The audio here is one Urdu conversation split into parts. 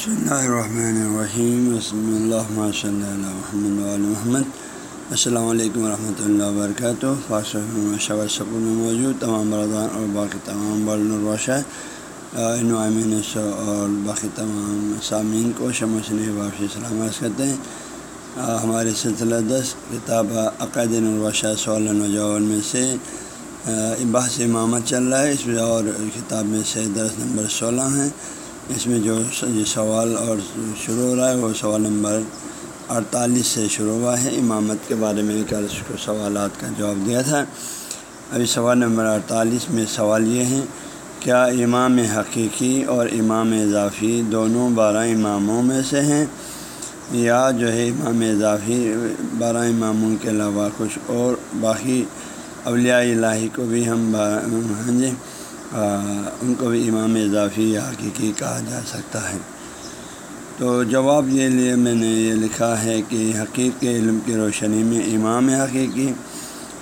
بسم اللہ الرحمن الرحیم وسم اللہ صلی اللہ محمد محمد السلام علیکم ورحمۃ اللہ وبرکاتہ فاصل سکون میں موجود تمام بردان اور باقی تمام برالروشہ نعمین اور باقی تمام سامعین کو شمسن واپسی سلامت کرتے ہیں ہمارے سلسلہ دس کتاب عقائد الروشہ سول نوجوان میں سے بحث امامت چل رہا ہے اس میں اور کتاب میں سے درس نمبر سولہ ہیں اس میں جو سوال اور شروع ہو رہا ہے وہ سوال نمبر اڑتالیس سے شروع ہوا ہے۔ امامت کے بارے میں کل اس کو سوالات کا جواب دیا تھا۔ ابھی سوال نمبر اڑتالیس میں سوال یہ ہے، کیا امام حقیقی اور امام اضافی دونوں بارہ اماموں میں سے ہیں؟ یا جو ہے امام اضافی بارہ اماموں کے علاوہ کچھ اور باقی اولیاء الہی کو بھی ہم ہاں جی۔ ان کو بھی امام اضافی یا حقیقی کہا جا سکتا ہے۔ تو جواب یہ لیے میں نے یہ لکھا ہے کہ حقیق کے علم کی روشنی میں امام حقیقی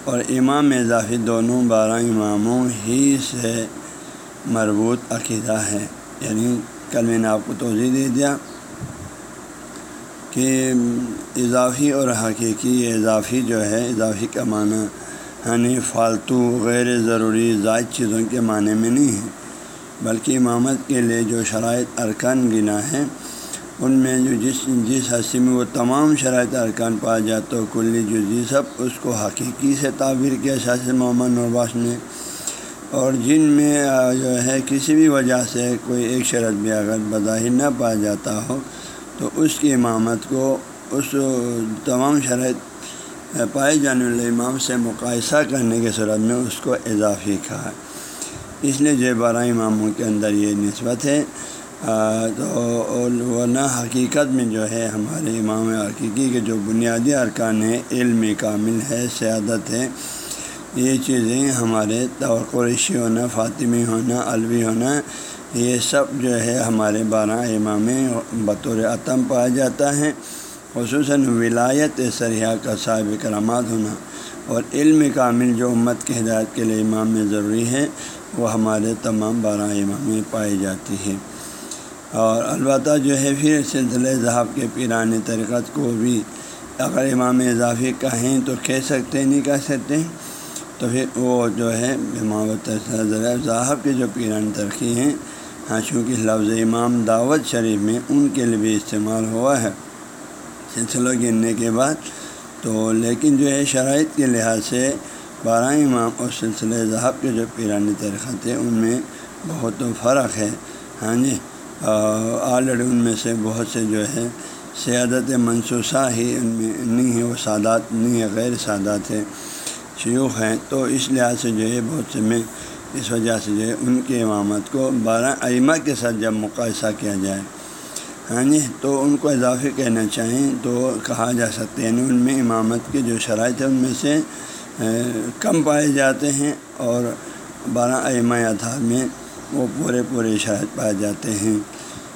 اور امام اضافی دونوں بارہ اماموں ہی سے مربوط عقیدہ ہے۔ یعنی کل میں نے آپ کو توضیع دے دیا کہ اضافی اور حقیقی، اضافی جو ہے، اضافی کا معنی یعنی فالتو غیر ضروری زائد چیزوں کے معنی میں نہیں ہے، بلکہ امامت کے لیے جو شرائط ارکان گنا ہے ان میں جو جس جس حصے میں وہ تمام شرائط ارکان پایا جاتا تو کلی جزی سب اس کو حقیقی سے تعبیر کیا شاست محمد نرباس نے اور جن میں جو ہے کسی بھی وجہ سے کوئی ایک شرط بھی اگر بظاہر نہ پایا جاتا ہو، تو اس کی امامت کو، اس تمام شرائط پائے جانے والے امام سے مقاصہ کرنے کے صورت میں اس کو اضافی کہا۔ اس لیے جو بارہ اماموں کے اندر یہ نسبت ہے۔ تو ورنہ حقیقت میں جو ہے، ہمارے امام حقیقی کے جو بنیادی ارکان ہیں، علم کامل ہے، سیادت ہے، یہ چیزیں ہمارے توقعشی ہونا، فاطمی ہونا الوی ہونا، یہ سب جو ہے ہمارے بارہ امام بطور عتم پایا جاتا ہے۔ خصوصاً ولایت سریحہ کا صاحب کرامات ہونا اور علم کامل جو امت کی ہدایت کے لیے امام میں ضروری ہے، وہ ہمارے تمام بارہ امام میں پائی جاتی ہے اور البتہ جو ہے، پھر سلسلہ ذہب کے پیران طریقت کو بھی اگر امام اضافی کہیں تو کہہ سکتے نہیں کہہ سکتے تو پھر وہ جو ہے، امام ذہب کے جو پیران ترقی ہیں ہاں چونکہ لفظ امام دعوت شریف میں ان کے لیے بھی استعمال ہوا ہے۔ سلسلہ گننے کے بعد۔ تو لیکن جو ہے شرائط کے لحاظ سے بارہ امام اور سلسلہ ذہب کے جو پیرانی طریقہ تھے ان میں بہت فرق ہے۔ ہاں جی آلریڈی ان میں سے بہت سے جو ہے سیادت منصوصہ ہی ان میں نہیں ہے وہ سادات نہیں ہے غیر سادات ہے شیوخ ہیں۔ تو اس لحاظ سے جو ہے بہت سے میں اس وجہ سے جو ہے ان کے امامت کو بارہ ائمہ کے ساتھ جب مقاصہ کیا جائے۔ ہاں جی تو ان کو اضافی کہنا چاہیں تو کہا جا سکتے ہیں۔ یعنی ان میں امامت کے جو شرائط ہیں، ان میں سے کم پائے جاتے ہیں اور بارہ ائمہ ادھار میں وہ پورے پورے شرائط پائے جاتے ہیں۔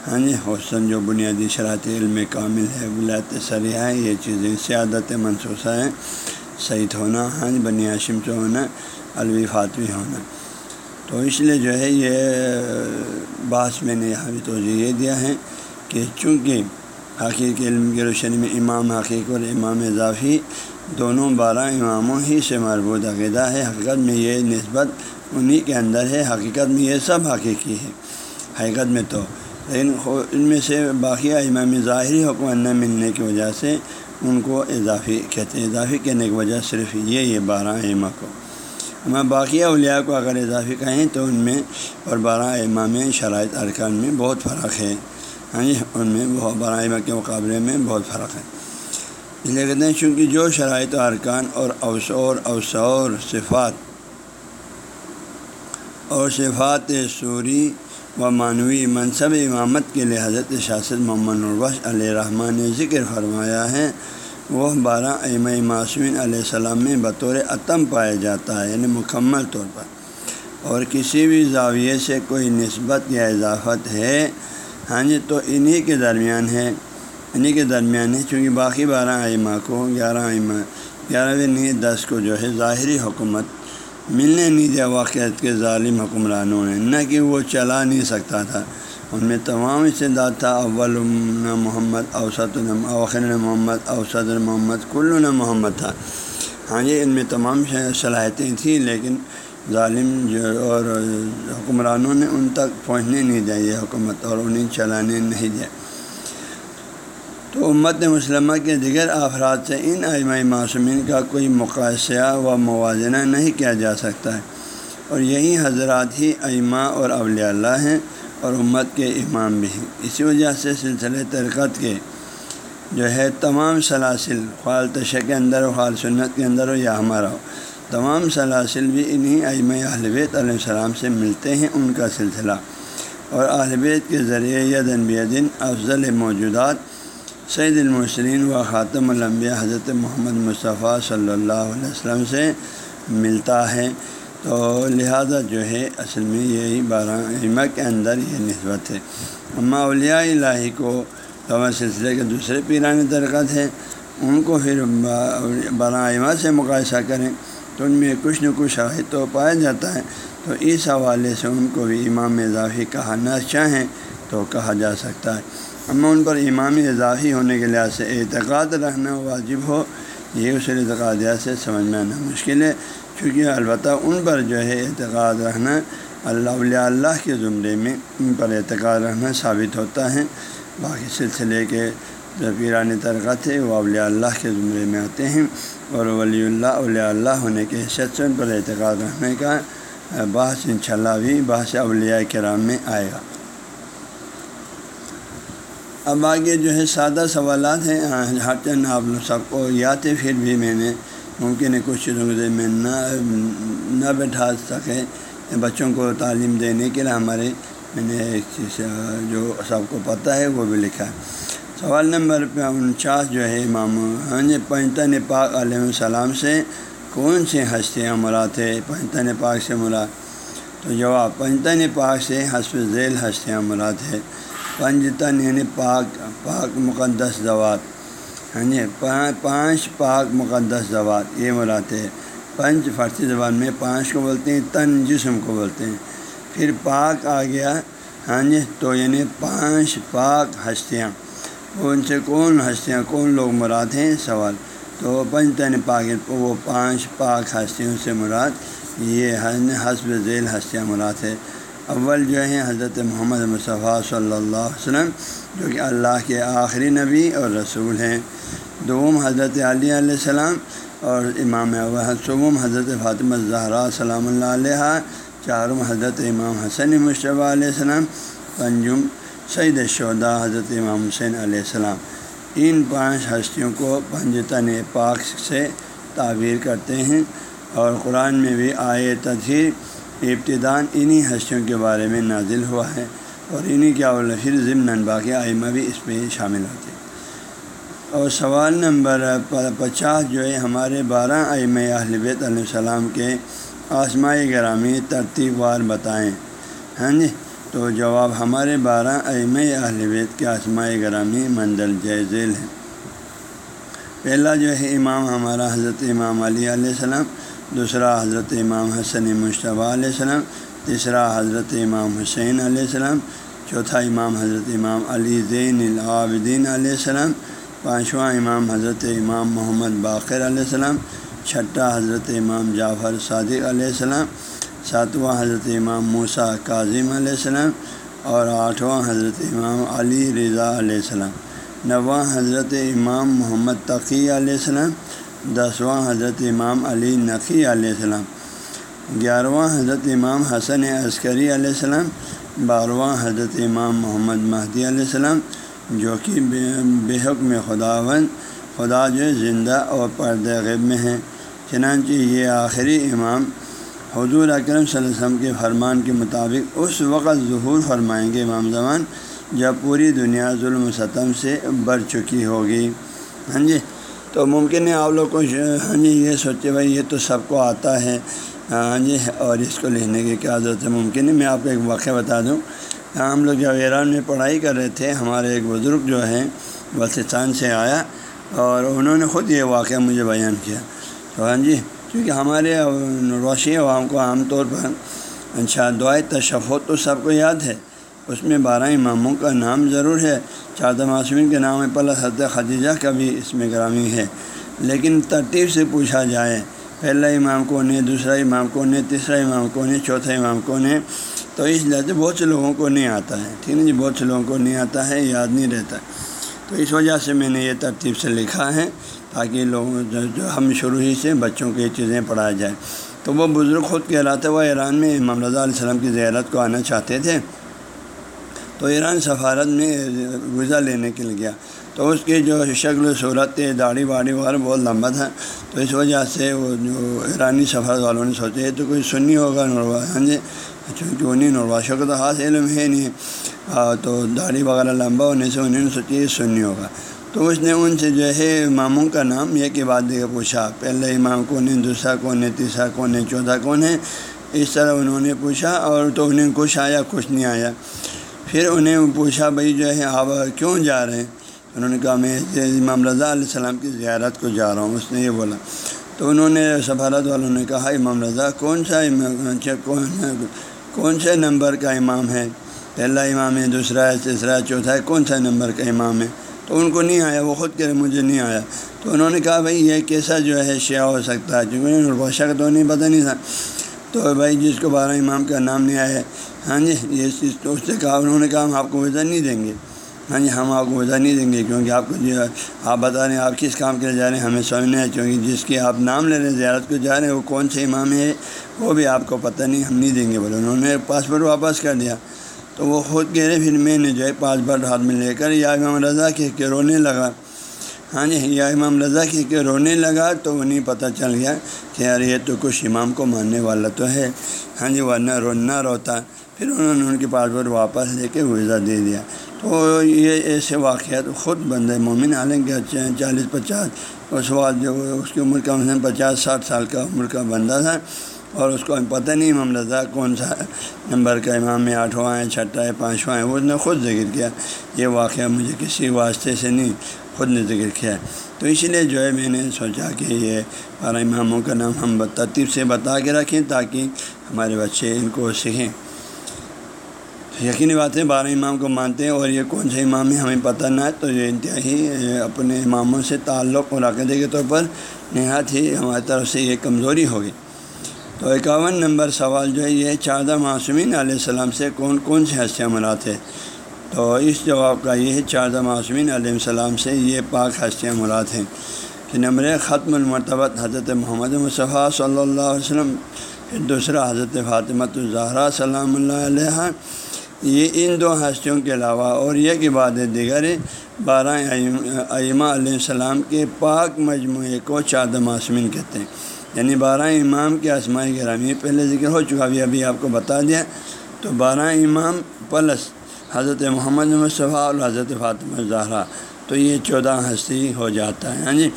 ہاں جی حسن جو بنیادی شرائط علم کامل ہے، ولایت سریہ ہے، یہ چیزیں سیادت منصوصہ ہیں۔ سعید ہونا ہاں جی بنی ہاشم سے ہونا الوی فاطوی ہونا۔ تو اس لیے جو ہے، یہ بات میں نے یہاں بھی توجہ یہ دیا ہے۔ کہ چونکہ حقیق علم کی روشنی میں امام حقیق اور امام اضافی دونوں بارہ اماموں ہی سے مربوط عقیدہ ہے، حقیقت میں یہ نسبت انہی کے اندر ہے، حقیقت میں یہ سب حقیقی ہے۔ حقیقت میں تو، لیکن ان میں سے باقی امام ظاہری حکم نہ ملنے کی وجہ سے ان کو اضافی کہتے ہیں۔ اضافی کہنے کی وجہ صرف یہ یہ بارہ امہ کو۔ ہمیں باقی اولیاء کو اگر اضافی کہیں تو ان میں اور بارہ امام شرائط ارکان میں بہت فرق ہے۔ ہاں جی ان میں بہت برائمہ کے مقابلے میں بہت فرق ہے۔ اس لیے کہتے ہیں، چونکہ جو شرائط ارکان اور اوسور اوسور صفات اور صفات سوری و معنوی منصب امامت کے لیے حضرت شاست محمد البش علیہ رحمٰن نے ذکر فرمایا ہے، وہ بارہ ام معصومین علیہ السلام میں بطور عتم پایا جاتا ہے یعنی مکمل طور پر۔ اور کسی بھی زاویے سے کوئی نسبت یا اضافت ہے ہاں جی تو انہی کے درمیان ہے، انہی کے درمیان ہے، چونکہ باقی بارہ ائمہ کو، گیارہ ائمہ گیارہویں نہیں، دس کو جو ہے ظاہری حکومت، ملنے نہیں دیا واقعات کے ظالم حکمرانوں نے، نہ کہ وہ چلا نہیں سکتا تھا۔ ان میں تمام استعداد تھا اول محمد اوسط اوخر محمد اوسط محمد کل محمد تھا۔ ہاں جی ان میں تمام صلاحیتیں تھیں، لیکن ظالم جو اور حکمرانوں نے ان تک پہنچنے نہیں دیا، یہ حکومت اور انہیں چلانے نہیں دیا۔ تو امت مسلمہ کے دیگر افراد سے ان ائمہ معصومین کا کوئی مقاصہ و موازنہ نہیں کیا جا سکتا ہے۔ اور یہی حضرات ہی ائمہ اور اولیاء اللہ ہیں اور امت کے امام بھی ہیں۔ اسی وجہ سے سلسلے ترکت کے جو ہے تمام سلاسل خال تشہ کے اندر و خال سنت کے اندر ہو یا ہمارا ہو تمام سلاسل بھی انہیں ائمہ اہلویت علیہ السلام سے ملتے ہیں، ان کا سلسلہ۔ اور اہلویت کے ذریعے یدن بیدن افضل موجودات سعید المسلم و خاتم الانبیاء حضرت محمد مصطفیٰ صلی اللہ علیہ وسلم سے ملتا ہے۔ تو لہذا جو ہے، اصل میں یہی بارہ ائمہ کے اندر یہ نسبت ہے۔ اما اولیاء الہی کو تو سلسلے کے دوسرے پیران درکت ہے ان کو پھر بارہ ائمہ سے مقاصہ کریں۔ تو ان میں کچھ نہ کچھ شاہد تو پایا جاتا ہے۔ تو اس حوالے سے ان کو بھی امام اضافی کہا نہ چاہیں تو کہا جا سکتا ہے۔ اما ان پر امام اضافی ہونے کے لحاظ سے اعتقاد رہنا واجب ہو، یہ اس اعتقادیات سے سمجھ میں آنا مشکل ہے۔ چونکہ البتہ ان پر جو ہے اعتقاد رہنا اللہ اللہ کے زمرے میں ان پر اعتقاد رہنا ثابت ہوتا ہے۔ باقی سلسلے کے جو پیران ترقت ہے، وہ اولیاء اللہ کے زمرے میں آتے ہیں اور ولی اللہ، اولیاء اللہ ہونے کے حیثیت سے ان پر اعتقاد رہنے کا بحث ان شاء اللہ بھی بحث اولیاء کرام میں آئے گا۔ اب آگے جو ہے سادہ سوالات ہیں ہاں، ہاں، ہر چند آپ لوگ سب کو یاد ہے، پھر بھی میں نے ممکن ہے کچھ چیزوں کے میں نہ نہ بیٹھا سکے بچوں کو تعلیم دینے کے لیے، ہمارے میں نے ایک چیز، جو سب کو پتہ ہے، وہ بھی لکھا ہے۔ سوال نمبر پہ انچاس جو ہے، امام ہاں جی پنجتن پاک علیہ السلام سے کون سے ہستیاں مراد ہے پنجتن پاک سے مراد، تو جواب پنجتن پاک سے حسب ذیل ہستیاں مراد ہے پنجتن یعنی پاک پاک مقدس زوات۔ ہاں جی پانچ پاک مقدس زوات، یہ مراد ہے۔ پنچ فارسی زبان میں پانچ کو بولتے ہیں، تن جسم کو بولتے ہیں۔ پھر پاک آ گیا۔ ہاں جی تو یعنی پانچ پاک ہستیاں۔ ان سے کون ہستیاں، کون لوگ مراد ہیں؟ سوال۔ تو پنج تن پاک، وہ پانچ پاک ہستیوں سے مراد، یہ حسب ذیل ہستیاں مراد ہے اول جو ہیں حضرت محمد مصطفیٰ صلی اللہ علیہ وسلم، جو کہ اللہ کے آخری نبی اور رسول ہیں۔ دوم حضرت علیہ علیہ السلام اور امام صوم حضرت فاطمہ زہرا سلام اللہ علیہ چارم حضرت امام حسن مشتبہ علیہ السلام، پنجم سعید شہدا حضرت امام حسین علیہ السلام۔ ان پانچ ہستیوں کو پنجتن پاک سے تعبیر کرتے ہیں اور قرآن میں بھی آئے تدہیر ابتدان انہی ہستیوں کے بارے میں نازل ہوا ہے اور انہی کیا پھر ضمن باقی آئمہ بھی اس پہ شامل ہوتے ہیں۔ اور سوال نمبر پچاس جو ہے، ہمارے بارہ ائمہ اہل بیت علیہ السلام کے آسمائی گرامی ترتیب وار بتائیں۔ ہاں جی؟ تو جواب ہمارے بارہ ائمہ اہل بیت کے آسمائی گرامی مندل جیزیل ہے پہلا جو ہے امام ہمارا حضرت امام علی علیہ السلام، دوسرا حضرت امام حسن مشتبہ علیہ السلام، تیسرا حضرت امام حسین علیہ السلام، چوتھا امام حضرت امام علی زین العابدین علیہ السلام، پانچواں امام حضرت امام محمد باقر علیہ السلام، چھٹا حضرت امام جعفر صادق علیہ السلام ساتواں حضرت امام موسیٰ کاظم علیہ السلام اور آٹھواں حضرت امام علی رضا علیہ السلام، نواں حضرت امام محمد تقی علیہ السلام، دسواں حضرت امام علی نقی علیہ السلام، گیارہواں حضرت امام حسن عسکری علیہ السلام، بارہواں حضرت امام محمد مہدی علیہ السلام، جو کہ بے حکم خداون خدا جو زندہ اور پرد غیب میں ہیں۔ چنانچہ یہ آخری امام حضور اکرم صلی اللہ علیہ وسلم کے فرمان کے مطابق اس وقت ظہور فرمائیں گے امام زمان، جب پوری دنیا ظلم و ستم سے بڑھ چکی ہوگی۔ ہاں جی؟ تو ممکن ہے آپ لوگ کو ہاں جی یہ سوچے بھائی، یہ تو سب کو آتا ہے۔ ہاں جی اور اس کو لکھنے کی کیا ضرورت ہے؟ ممکن ہے، میں آپ کو ایک واقعہ بتا دوں۔ ہاں، ہم لوگ جب ایران میں پڑھائی کر رہے تھے، ہمارے ایک بزرگ جو ہیں بلوچستان سے آیا، اور انہوں نے خود یہ واقعہ مجھے بیان کیا۔ تو ہاں جی کیونکہ ہمارے روشنی عوام کو عام طور پر اچھا دعائیں تشفت تو سب کو یاد ہے۔ اس میں بارہ اماموں کا نام ضرور ہے۔ چادہ معصومین کے نام پلس حضرت خدیجہ کا بھی اس میں گرامی ہے۔ لیکن ترتیب سے پوچھا جائے، پہلا امام کون ہے، دوسرا امام کون ہے، تیسرا امام کون ہے، چوتھا امام کون ہے؟ تو اس لحاظ سے بہت سے لوگوں کو نہیں آتا ہے۔ ٹھیک ہے جی؟ بہت سے لوگوں کو نہیں آتا ہے، یاد نہیں رہتا۔ تو اس وجہ سے میں نے یہ ترتیب سے لکھا ہے۔ تاکہ لوگوں جو ہم شروع ہی سے بچوں کو یہ چیزیں پڑھائی جائیں۔ تو وہ بزرگ خود کہہ رہا تھا وہ ایران میں امام رضا علیہ السلام کی زیارت کو آنا چاہتے تھے۔ تو ایران سفارت میں ویزا لینے کے لیے گیا۔ تو اس کی جو شکل و صورت، داڑھی واڑی وغیرہ بہت لمبا تھا۔ تو اس وجہ سے وہ جو ایرانی سفارت والوں نے سوچے تو کوئی سنی ہوگا نوروا ہاں جی چونکہ انہیں نورباشوں کا تو خاص علم ہے نہیں۔ تو داڑھی وغیرہ لمبا ہونے سے انہیں سوچے یہ سنی ہوگا۔ تو اس نے ان سے جو ہے اماموں کا نام یہ کہ بات دیکھ پوچھا۔ پہلے امام کون ہے، دوسرا کون ہے، تیسرا کون ہے، چوتھا کون ہے؟ اس طرح انہوں نے پوچھا اور تو انہیں کچھ آیا، کچھ نہیں آیا۔ پھر انہیں پوچھا، بھائی جو ہے آپ کیوں جا رہے ہیں؟ انہوں نے کہا، میں امام رضا علیہ السلام کی زیارت کو جا رہا ہوں، اس نے یہ بولا۔ تو انہوں نے سفارت والوں نے کہا، امام رضا، کون سا اچھا، کون کون سے نمبر کا امام ہے؟ پہلا امام ہے، دوسرا ہے، تیسرا ہے، چوتھا ہے، کون سا نمبر کا امام ہے؟ تو ان کو نہیں آیا، وہ خود کہ مجھے نہیں آیا۔ تو انہوں نے کہا، بھائی، یہ کیسا جو ہے شیعہ ہو سکتا ہے؟ چونکہ انہوں نے بادشاہ تو نہیں پتہ نہیں تھا۔ تو بھائی، جس کو بارہ امام کا نام نہیں آیا ہاں جی یہ چیز تو اس سے کہا، انہوں نے کہا، ہم آپ کو ویزا نہیں دیں گے۔ ہاں جی ہم آپ کو ویزا نہیں دیں گے کیونکہ آپ کو جو آپ بتا رہے ہیں، آپ کس کام کے لیے جا رہے ہیں، ہمیں سمجھنا ہے۔ کیونکہ جس کے آپ نام لے رہے ہیں، زیارت کو جا رہے ہیں، وہ کون سے امام ہے، وہ بھی آپ کو پتہ نہیں، ہم نہیں دیں گے۔ بولے، انہوں نے پاسپورٹ واپس کر دیا۔ تو وہ خود کہہ رہے پھر میں نے جو ہے پاسپورٹ ہاتھ میں لے کر یا امام رضا کہہ کے رونے لگا۔ ہاں جی یا امام رضا کہہ کے رونے لگا تو انہیں پتہ چل گیا کہ یار یہ تو کچھ امام کو ماننے والا تو ہے۔ ہاں جی ورنہ رونا روتا۔ پھر انہوں نے ان کے پاسپورٹ واپس لے کے ویزا دے دیا۔ تو یہ ایسے واقعات خود بند ہے مومن عالم کے چالیس پچاس۔ اس وقت جو اس کی عمر کم از کم پچاس، ساٹھ سال کا عمر کا بندہ تھا۔ اور اس کو پتہ نہیں امام رضا کون سا نمبر کا امام میں آٹھواں ہے، چھٹا ہے، پانچواں ہے اس نے خود ذکر کیا۔ یہ واقعہ مجھے کسی واسطے سے نہیں، خود نے ذکر کیا۔ تو اسی لیے جو ہے میں نے سوچا کہ یہ بارہ اماموں کا نام ہم ترتیب سے بتا کے رکھیں تاکہ ہمارے بچے ان کو سیکھیں۔ یقینی بات ہے، بارہ امام کو مانتے ہیں اور یہ کون سے امام ہے ہمیں پتہ نہ ہے، تو یہ انتہائی اپنے اماموں سے تعلق اور عقیدے کے طور پر نہایت ہی ہماری طرف سے یہ کمزوری ہوگی تو اکاون نمبر سوال جو ہے، یہ چادہ معصومین علیہ السلام سے کون کون سے ہستیاں مراد ہے تو اس جواب کا یہ ہے چادہ معصومین علیہ السلام سے یہ پاک ہستیاں مراد ہیں کہ نمبر ختم المرتبت حضرت محمد مصطفیٰ صلی اللہ علیہ وسلم، پھر دوسرا حضرت فاطمۃ الظہرا سلام اللہ علیہ یہ ان دو ہستیوں کے علاوہ اور یہ کہ بات دیگر بارہ ائمہ علیہ السلام کے پاک مجموعے کو چادہ معصومین کہتے ہیں۔ یعنی بارہ امام کے اسماء گرامی پہلے ذکر ہو چکا، ابھی ابھی آپ کو بتا دیا۔ تو بارہ امام پلس حضرت محمد مصطفیٰ اور حضرت فاطمہ زہرا۔ تو یہ چودہ ہستی ہو جاتا ہے۔ ہاں جی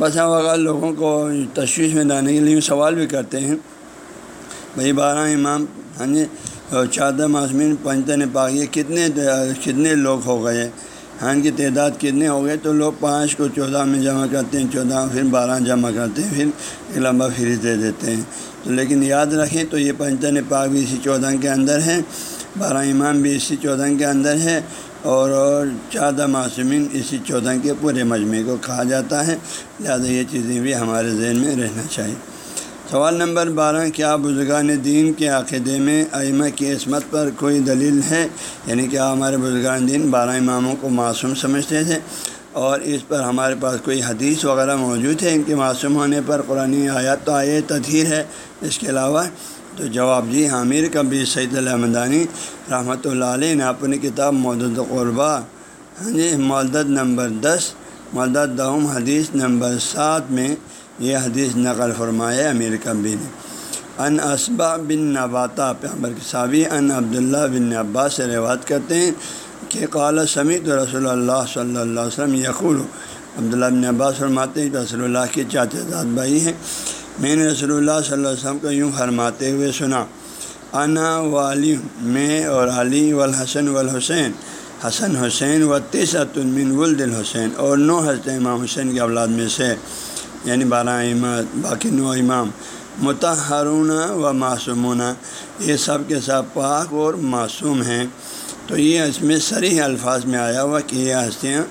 بس ہم اگر لوگوں کو تشویش میں لانے کے لیے سوال بھی کرتے ہیں، بھائی بارہ امام یعنی ہاں جی چادہ معصومین پنجتن پاک یہ کتنے کتنے لوگ ہو گئے؟ ہاں کی تعداد کتنے ہو گئے تو لوگ پانچ کو چودہ میں جمع کرتے ہیں، چودہ پھر بارہ جمع کرتے ہیں، پھر ایک لمبا فریز دے دیتے ہیں۔ تو لیکن یاد رکھیں تو یہ پنجتن پاک بھی اسی چودہ کے اندر ہے بارہ امام بھی اسی چودہ کے اندر ہے اور چادہ معصومین اسی چودہ کے پورے مجمعے کو کہا جاتا ہے۔ لہٰذا یہ چیزیں بھی ہمارے ذہن میں رہنا چاہیے۔ سوال نمبر بارہ، کیا بزرگان دین کے عقیدے میں ائمہ کی عصمت پر کوئی دلیل ہے؟ یعنی کیا ہمارے بزرگان دین بارہ اماموں کو معصوم سمجھتے تھے؟ اور اس پر ہمارے پاس کوئی حدیث وغیرہ موجود ہے؟ ان کے معصوم ہونے پر قرآن آیات تو آئے تدہیر ہے۔ اس کے علاوہ تو جواب جی حامر کبی سعید الحمدانی رحمۃ اللہ علیہ نے اپنی کتاب مدد قربہ ہاں جی مدد نمبر دس مدد دہم حدیث نمبر سات میں یہ حدیث نقل فرمایا امیر کبی نے۔ ان اسبا بن نباتا پیامبر کے صابی ان عبداللہ بن عباس سے روایت کرتے ہیں کہ قال سمیت رسول اللہ صلی اللہ علیہ وسلم یقول۔ عبداللہ بن عباس فرماتے ہیں رسول اللہ کے چاچا داد بھائی ہیں۔ میں نے رسول اللہ صلی اللہ علیہ وسلم کو یوں فرماتے ہوئے سنا۔ انا و علی، میں اور علی والحسن والحسین حسن حسین و تیسۃ المن ولد الحسین اور نو حضرت امام حسین کے اولاد میں سے۔ یعنی بارہ امام باقی نو امام متحرون و معصومون۔ یہ سب کے سب پاک اور معصوم ہیں۔ تو یہ اس میں سریح الفاظ میں آیا ہوا کہ یہ ہستیاں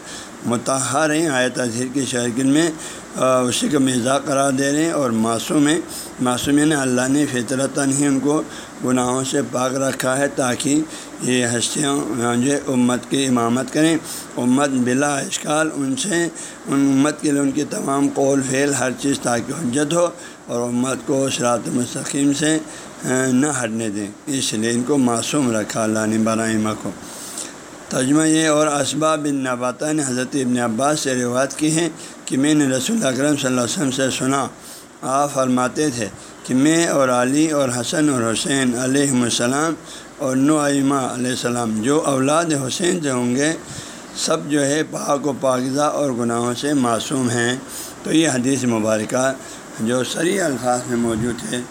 متحر ہیں آئے تذہیر کی شرکن میں اسی کا مزاح قرار دے رہے ہیں اور معصوم ہیں۔ معصومین یعنی اللہ نے فطرت ہی ان کو گناہوں سے پاک رکھا ہے تاکہ یہ ہستیاں یعنی جو امت کی امامت کریں۔ امت بلا اشکال ان سے، ان امت کے لیے ان کی تمام قول فعل ہر چیز تاکہ حجت ہو اور امت کو شراط مستقیم سے نہ ہٹنے دیں۔ اس لیے ان کو معصوم رکھا اللہ نے برائمہ کو۔ ترجمہ یہ اور اسباب بن نباتا نے حضرت ابن عباس سے روایت کی ہے کہ میں نے رسول اکرم صلی اللہ علیہ وسلم سے سنا، آپ فرماتے تھے کہ میں اور علی اور حسن اور حسین علیہ السلام اور نعیمہ علیہ السلام جو اولاد حسین سے ہوں گے، سب جو ہے پاک و پاکزہ اور گناہوں سے معصوم ہیں۔ تو یہ حدیث مبارکہ جو سری الفاظ میں موجود ہے،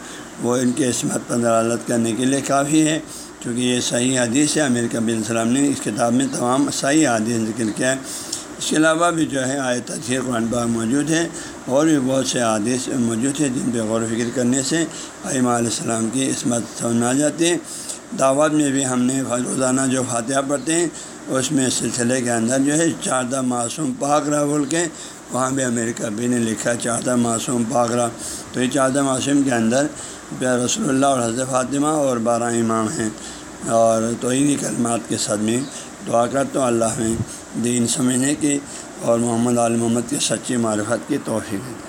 وہ ان کی عصمت پر دلالت کرنے کے لیے کافی ہے۔ کیونکہ یہ صحیح حدیث ہے، امیر کبی السلام نے اس کتاب میں تمام صحیح حدیث ذکر کیا ہے۔ اس کے علاوہ بھی جو ہے آئے تجیر قرآن پاک موجود ہے اور بھی بہت سے حادث موجود ہیں جن پہ غور و فکر کرنے سے علیہ السلام کی عصمت سمجھ آ جاتی ہے۔ دعوت میں بھی ہم نے روزانہ جو فاتحہ پڑھتے ہیں، اس میں سلسلے کے اندر جو ہے چاردہ معصوم پاک رہا بول کے وہاں بھی امریکہ بھی نے لکھا چاردہ معصوم پاک رہا تو یہ چاردہ معصوم کے اندر رسول اللہ اور حضرت فاطمہ اور بارہ امام ہیں اور توہینی کلمات کے صدمے میں دعا کر تو اللہ میں دین سمجھنے کی اور محمد عالم محمد کی سچی معرفت کی توفیق